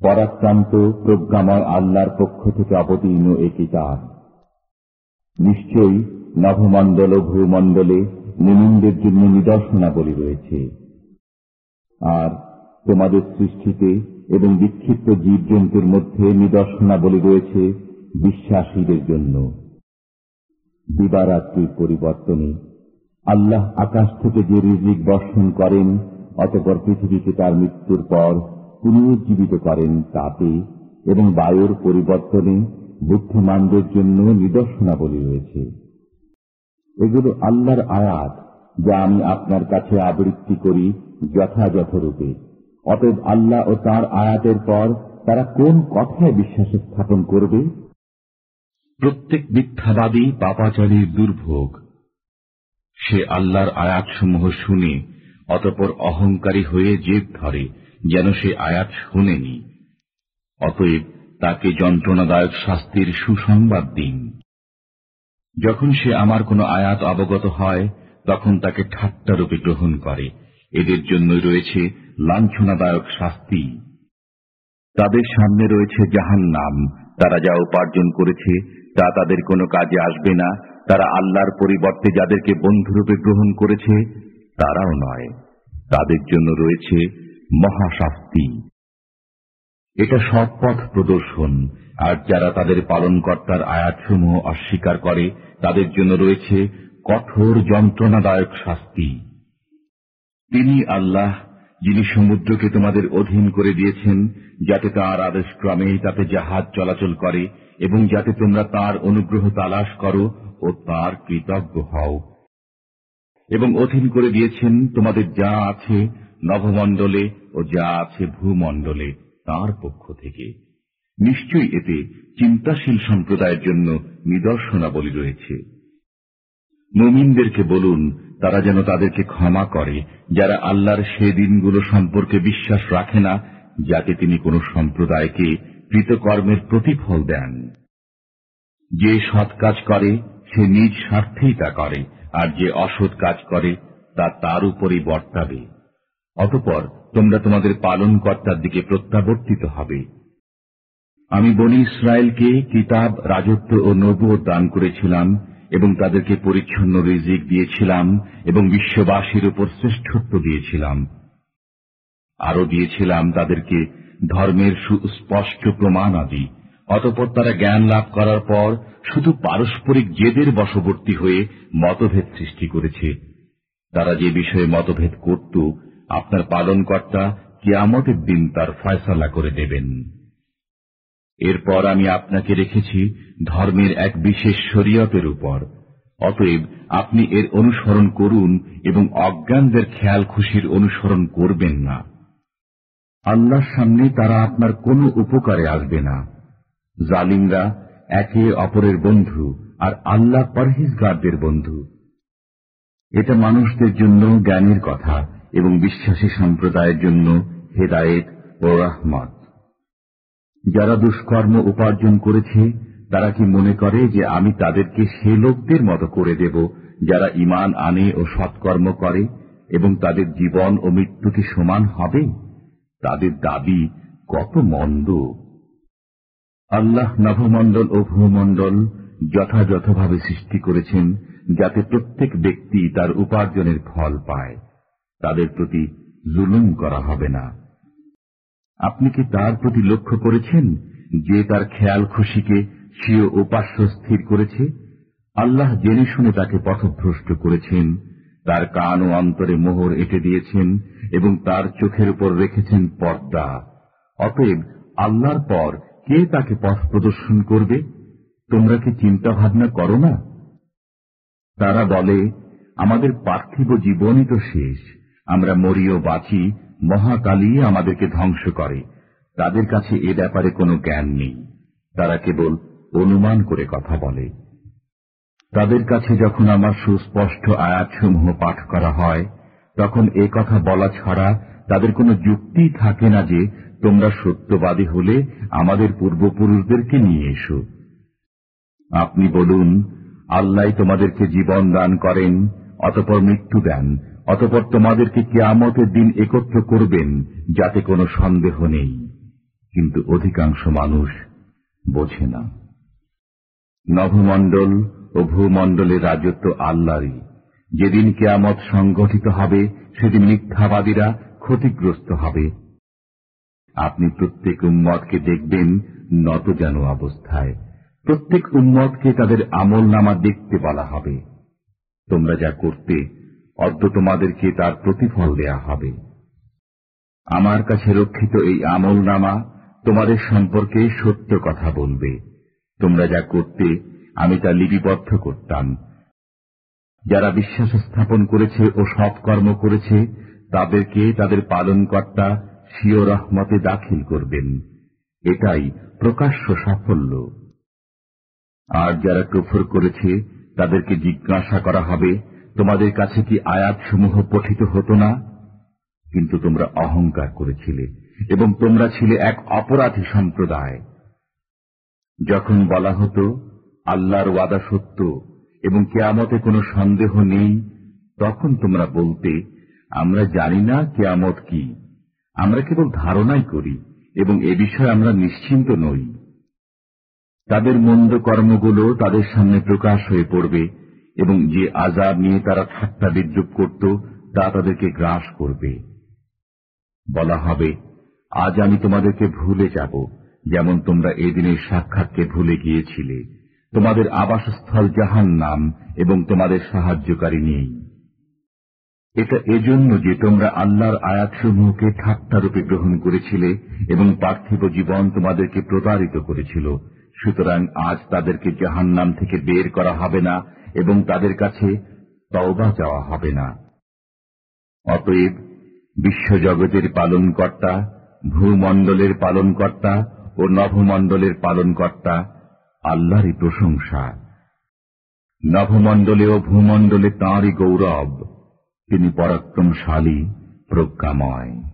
পরাক্রান্ত প্রজ্ঞাময় আল্লাহর পক্ষ থেকে অবতীর্ণ এ কিতাব নিশ্চয়ই নভমণ্ডল ও ভূমণ্ডলে মুমিনদের জন্য নিদর্শনাবলী রয়েছে। আর তোমাদের সৃষ্টিতে এবং বিক্ষিপ্ত জীবজন্তুর মধ্যে নিদর্শনাবলী রয়েছে বিশ্বাসীদের জন্য। দিবারাত্রির পরিবর্তনে আল্লাহ আকাশ থেকে যে রিজিক বর্ষণ করেন অতপর পৃথিবীকে তার মৃত্যুর পর পুনরুজ্জীবিত করেন তাতে এবং বায়ুর পরিবর্তনে বুদ্ধিমানদের জন্য নিদর্শনাবলী রয়েছে। এগুলো আল্লাহর আয়াত যা আমি আপনার কাছে আবৃত্তি করি যথাযথ রূপে অতএব আল্লাহ ও তার আয়াতের পর তারা কোন কথায় বিশ্বাস স্থাপন করবে? প্রত্যেক মিথ্যাবাদী পাপাচারীর দুর্ভোগ। সে আল্লাহর আয়াতসমূহ শুনে অতপর অহংকারী হয়ে জেদ ধরে, যেন সে আয়াত শুনেনি। অতএব তাকে যন্ত্রণাদায়ক শাস্তির সুসংবাদ দিন। যখন সে আমার কোনো আয়াত অবগত হয়, তখন তাকে ঠাট্টারূপে গ্রহণ করে। এদের জন্যই রয়েছে লাঞ্ছনাদায়ক শাস্তি। তাদের সামনে রয়েছে জাহান নাম তারা যা উপার্জন করেছে, তা তাদের কোনো কাজে আসবে না। তারা আল্লাহর পরিবর্তে যাদেরকে বন্ধুরূপে গ্রহণ করেছে তারাও নয়, তাদের জন্য রয়েছে মহাশাস্তি এটা সৎ পথ প্রদর্শন, আর যারা তাদের পালনকর্তার আয়াতসমূহ অস্বীকার করে, তাদের জন্য রয়েছে কঠোর যন্ত্রণাদায়ক শাস্তি। তিনি আল্লাহ, যিনি সমুদ্রকে তোমাদের অধীন করে দিয়েছেন, যাতে তাঁর আদেশক্রমে তাতে জাহাজ চলাচল করে, এবং যাতে তোমরা তার অনুগ্রহ তালাশ করো ও তার কৃতজ্ঞ হও। এবং অধীন করে দিয়েছেন তোমাদের যা আছে নভমণ্ডলে ও যা আছে ভূমণ্ডলে তার পক্ষ থেকে। নিশ্চয়ই এতে চিন্তাশীল সম্প্রদায়ের জন্য নিদর্শনাবলী রয়েছে। মুমিনদেরকে বলুন, তারা যেন তাদেরকে ক্ষমা করে, যারা আল্লাহর সে দিনগুলো সম্পর্কে বিশ্বাস রাখে না, যাতে তিনি কোন সম্প্রদায়কে কৃতকর্মের প্রতিফল দেন। যে সৎ কাজ করে, সে নিজ স্বার্থেই তা করে। আর যে অসৎ কাজ করে, তা তার উপরই বর্তাবে। অতপর তোমরা তোমাদের পালন কর্তার দিকে প্রত্যাবর্তিত হবে। আমি বনি ইসরায়েলকে কিতাব, রাজত্ব ও নবুয় দান করেছিলাম এবং তাদেরকে পরিচ্ছন্ন রিজিক দিয়েছিলাম এবং বিশ্ববাসীর উপর শ্রেষ্ঠত্ব দিয়েছিলাম। আরও দিয়েছিলাম তাদেরকে ধর্মের সুস্পষ্ট প্রমাণ আদি। অতপর তারা জ্ঞান লাভ করার পর শুধু পারস্পরিক জেদের বশবর্তী হয়ে মতভেদ সৃষ্টি করেছে। তারা যে বিষয়ে মতভেদ করত, আপনার পালনকর্তা কিয়ামতের দিন তার ফয়সালা করে দেবেন। এরপর আমি আপনাকে রেখেছি ধর্মের এক বিশেষ শরীয়তের উপর। অতএব আপনি এর অনুসরণ করুন এবং অজ্ঞানদের খেয়াল খুশির অনুসরণ করবেন না। আল্লাহর সামনে তারা আপনার কোনো উপকারে আসবে না। জালিমরা একে অপরের বন্ধু আর আল্লাহ পরহিজগারদের বন্ধু। এটা মানুষদের জন্য জ্ঞানের কথা এবং বিশ্বাসী সম্প্রদায়ের জন্য হেদায়েত ও রহমত। যারা দুষ্কর্ম উপার্জন করেছে, তারা কি মনে করে যে আমি তাদেরকে সে লোকদের মতো করে দেব যারা ইমান আনে ও সৎকর্ম করে এবং তাদের জীবন ও মৃত্যু কি সমান হবে? তাদের দাবি কত মন্দ। আল্লাহ নভমণ্ডল ও ভূমণ্ডল যথাযথভাবে সৃষ্টি করেছেন যাতে প্রত্যেক ব্যক্তি তার উপার্জনের ফল পায়। তাদের প্রতি জুলুম করা হবে না। আপনি কি তার প্রতি লক্ষ্য করেছেন যে তার খেয়াল খুশিকে স্বীয় উপাস্য স্থির করেছে? আল্লাহ জেনে শুনে তাকে পথভ্রষ্ট করেছেন, তার কান ও অন্তরে মোহর এঁটে দিয়েছেন এবং তার চোখের উপর রেখেছেন পর্দা। অতএব আল্লাহর পর কে তাকে পথ প্রদর্শন করবে? তোমরা কি চিন্তা ভাবনা করো না? তারা বলে, আমাদের পার্থিব জীবনই তো শেষ। আমরা মরিও বাঁচি মহাকালী আমাদেরকে ধ্বংস করে। তাদের কাছে এ ব্যাপারে কোনো জ্ঞান নেই। তারা কেবল অনুমান করে কথা বলে। তাদের কাছে যখন আমার সুস্পষ্ট আয়াতসমূহ পাঠ করা হয়, তখন এ কথা বলা ছাড়া তাদের কোনো যুক্তি থাকে না যে তোমরা সত্যবাদী হলে আমাদের পূর্বপুরুষদেরকে নিয়ে এসো। আপনি বলুন, আল্লাহ তোমাদেরকে জীবন দান করেন, অতপর মৃত্যু দেন, অতপর তোমাদেরকে কেয়ামতের দিন একত্র করবেন, যাতে কোনো সন্দেহ নেই। কিন্তু অধিকাংশ মানুষ বোঝে না। নভমণ্ডল ও ভূমণ্ডলের রাজত্ব আল্লাহরই। যেদিন কেয়ামত সংগঠিত হবে, সেদিন মিথ্যাবাদীরা ক্ষতিগ্রস্ত হবে। আপনি প্রত্যেক উম্মতকে দেখবেন নত যেন অবস্থায়। প্রত্যেক উম্মতকে তাদের আমল নামা দেখতে বলা হবে। তোমরা যা করতে, অদ্য তোমাদেরকে তার প্রতিফল দেয়া হবে। আমার কাছে রক্ষিত এই আমল নামা তোমাদের সম্পর্কে সত্য কথা বলবে। তোমরা যা করতে, আমি তা লিপিবদ্ধ করতাম। যারা বিশ্বাস স্থাপন করেছে ও সৎকর্ম করেছে তাদেরকে তাদের পালনকর্তা সিও রহমতে দাখিল করবেন। এটাই প্রকাশ্য সাফল্য। আর যারা কুফর করেছে, তাদেরকে জিজ্ঞাসা করা হবে, তোমাদের কাছে কি আয়াতসমূহ পঠিত হতো না? কিন্তু তোমরা অহংকার করেছিলে, এবং তোমরা ছিলে এক অপরাধী সম্প্রদায়। যখন বলা হতো, আল্লাহর ওয়াদা সত্য, এবং কেয়ামতে কোনো সন্দেহ নেই, তখন তোমরা বলতে আমরা জানি না কেয়ামত কি। আমরা কেবল ধারণাই করি এবং এ বিষয়ে আমরা নিশ্চিন্ত নই। তাদের মন্দ কর্মগুলো তাদের সামনে প্রকাশ হয়ে পড়বে এবং যে আজাব নিয়ে তারা ঠাট্টা বিদ্রুপ করত, তা তাদেরকে গ্রাস করবে। বলা হবে, আজ আমি তোমাদেরকে ভুলে যাব, যেমন তোমরা এদিনের সাক্ষাৎকে ভুলে গিয়েছিলে। তোমাদের আবাসস্থল জাহান নাম এবং তোমাদের সাহায্যকারী নেই। এটা এজন্য যে তোমরা আল্লাহর আয়াতসমূহকে ঠাট্টারূপে গ্রহণ করেছিলে এবং পার্থিব জীবন তোমাদেরকে প্রতারিত করেছিল। সুতরাং আজ তাদেরকে জাহান নাম থেকে বের করা হবে না এবং তাদের কাছে তওবা যাওয়া হবে না। অতএব বিশ্বজগতের পালনকর্তা, ভূমণ্ডলের পালনকর্তা ও নভমণ্ডলের পালনকর্তা আল্লাহরই প্রশংসা। নভমণ্ডলে ও ভূমণ্ডলে তাঁরই গৌরব। তিনি পরাক্রমশালী প্রজ্ঞাময়।